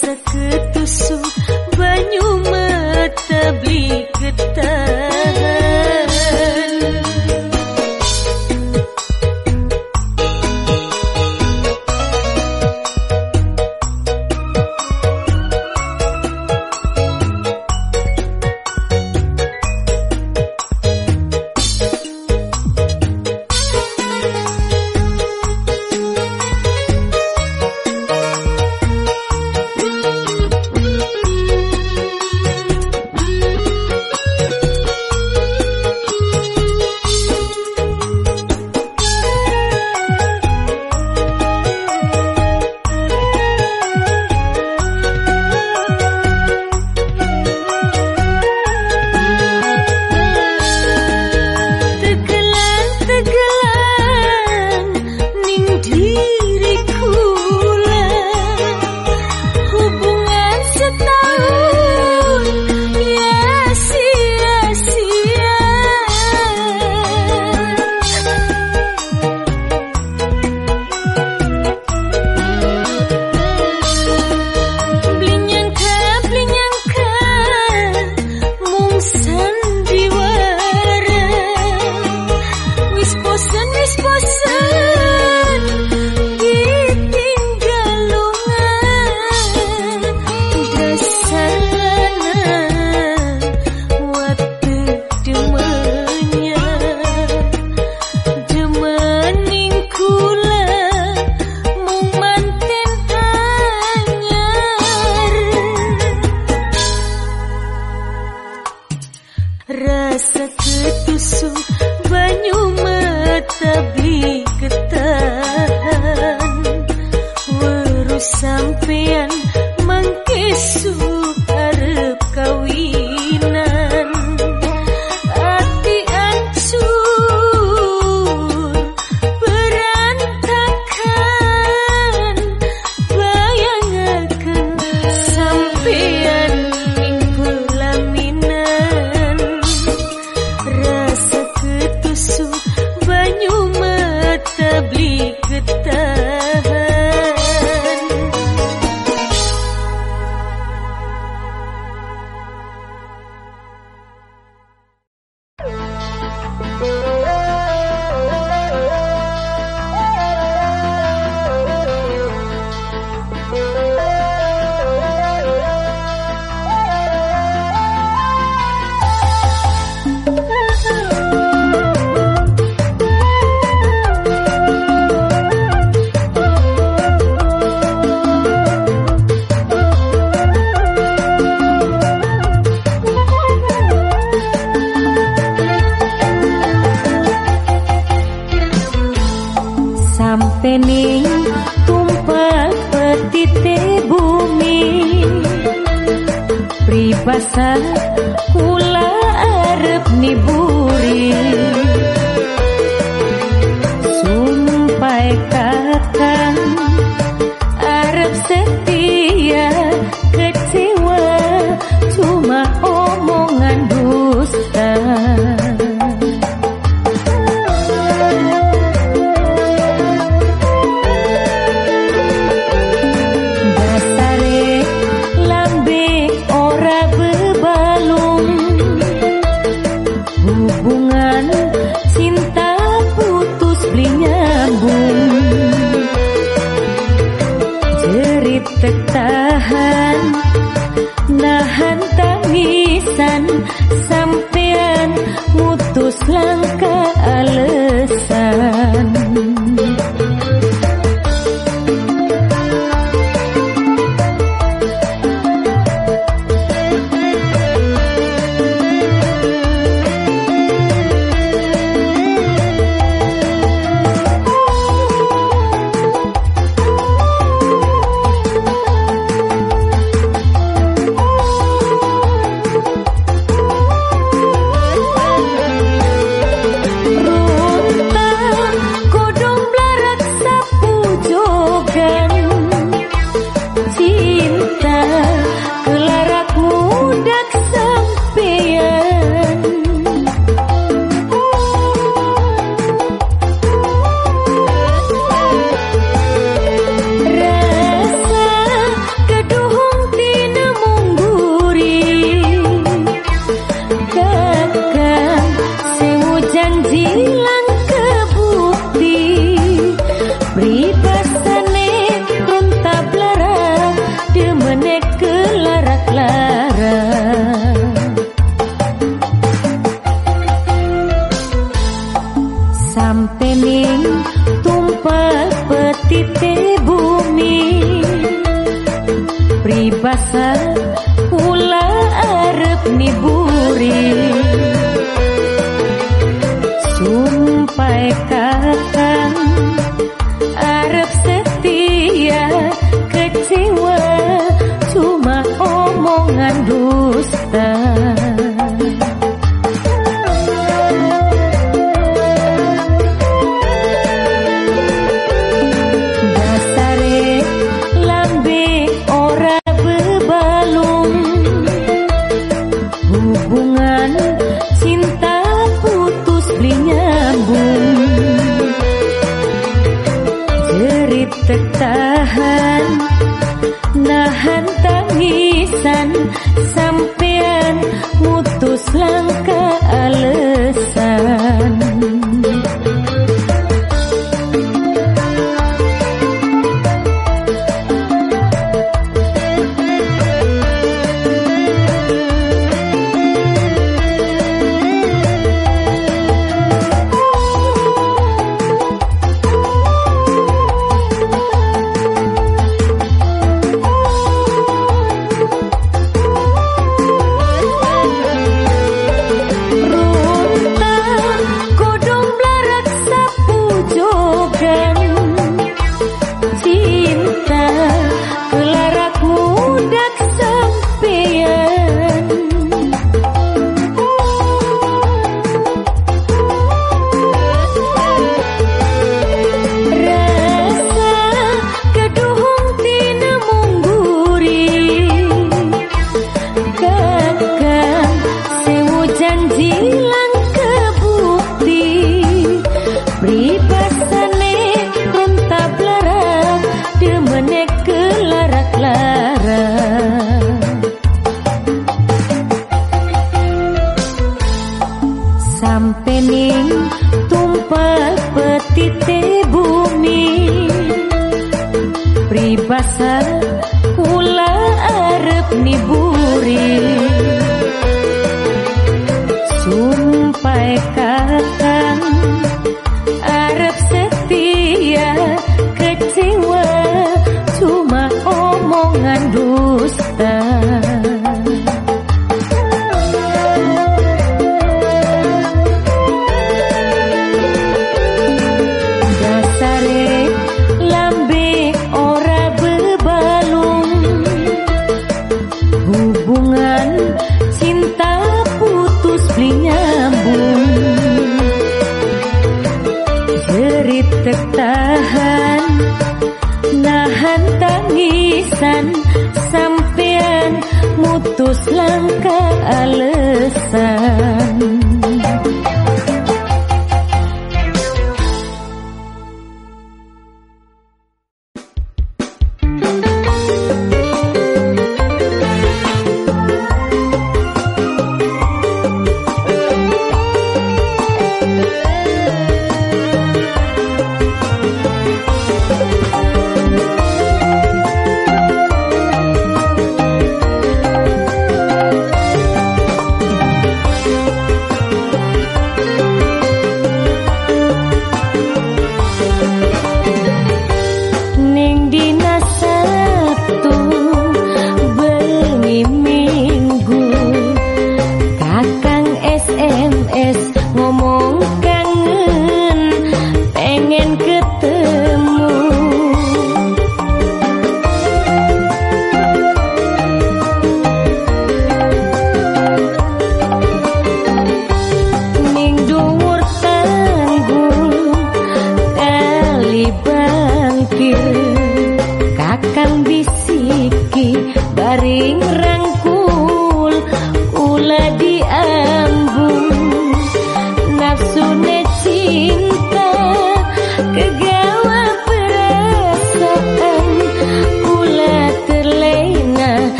seketusuk banyu mata beli ketan.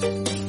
Bye.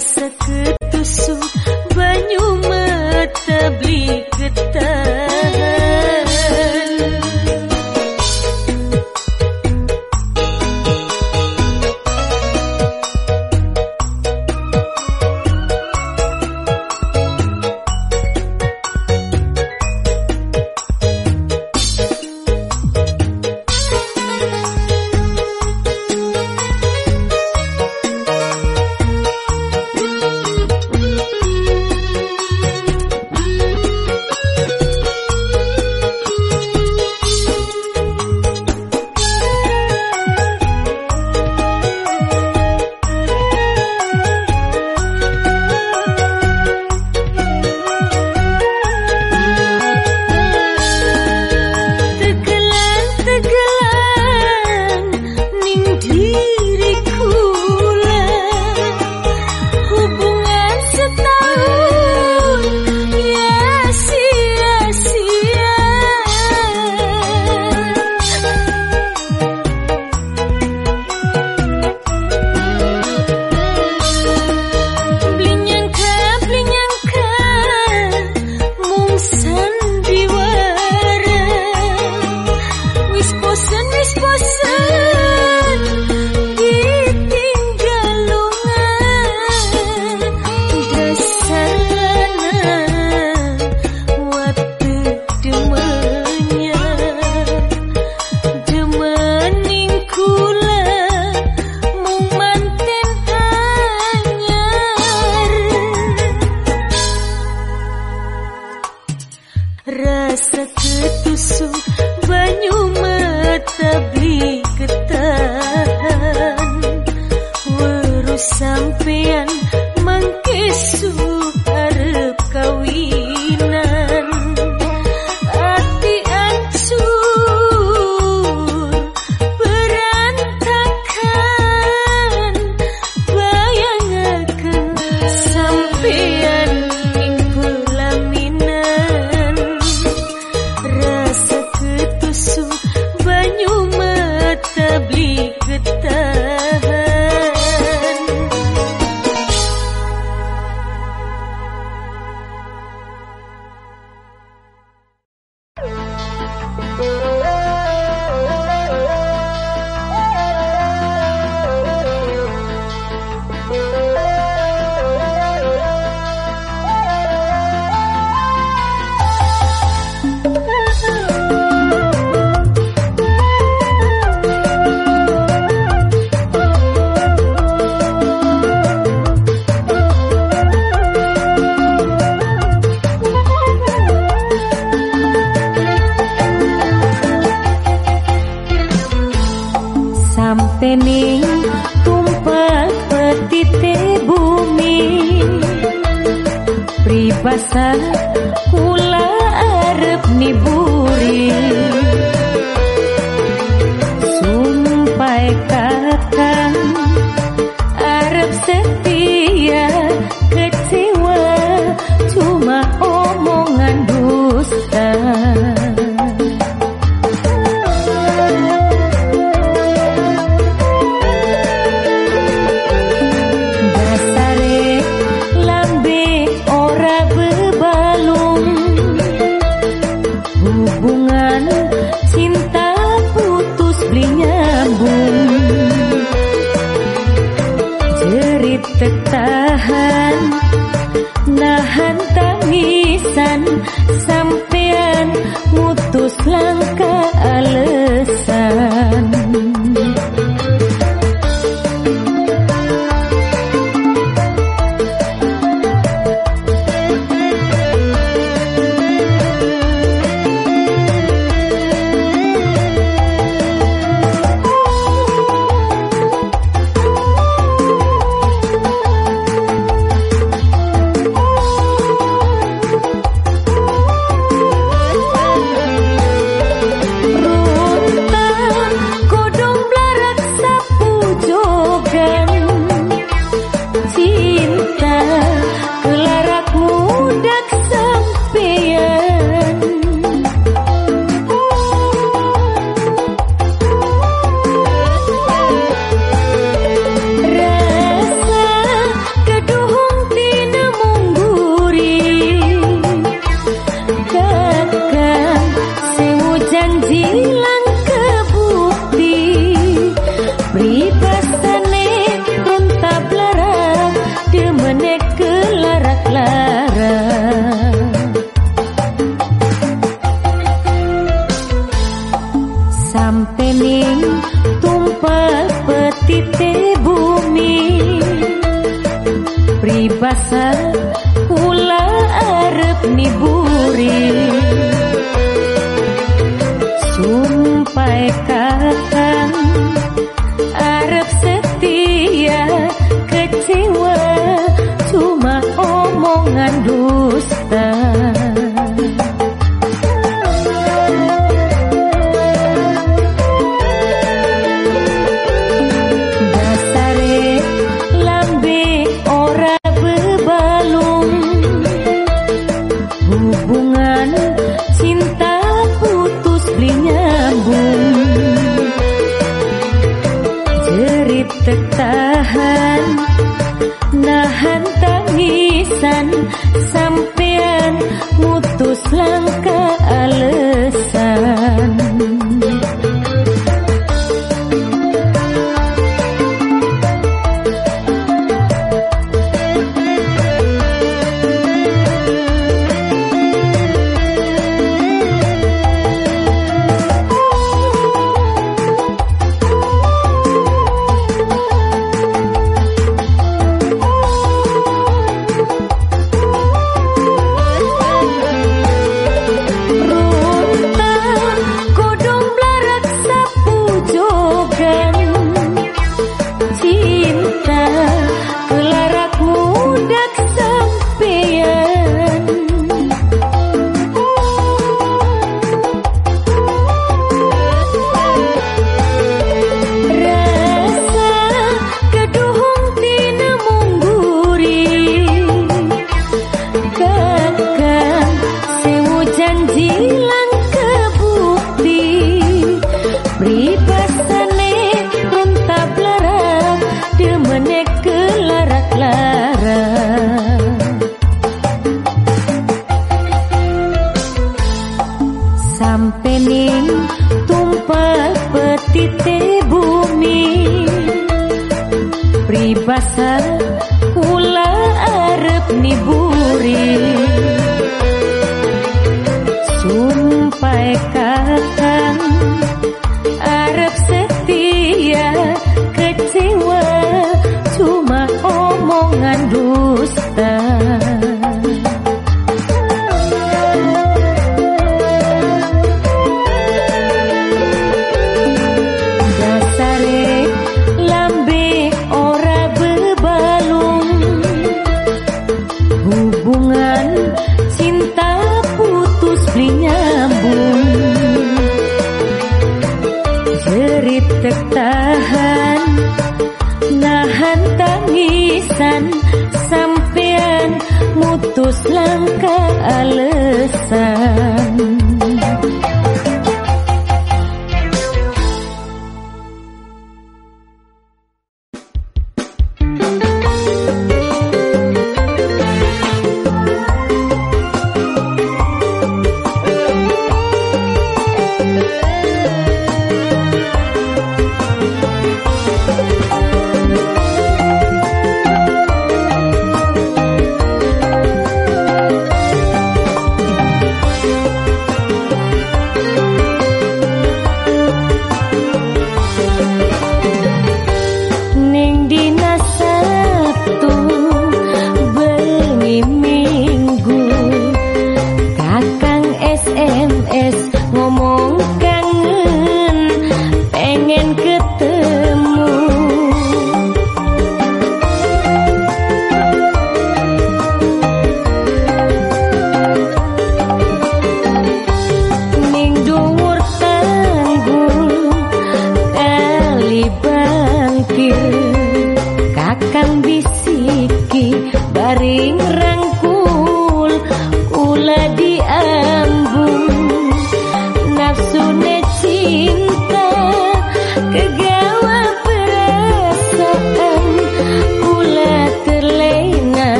seketusuk banyu mata beli ketat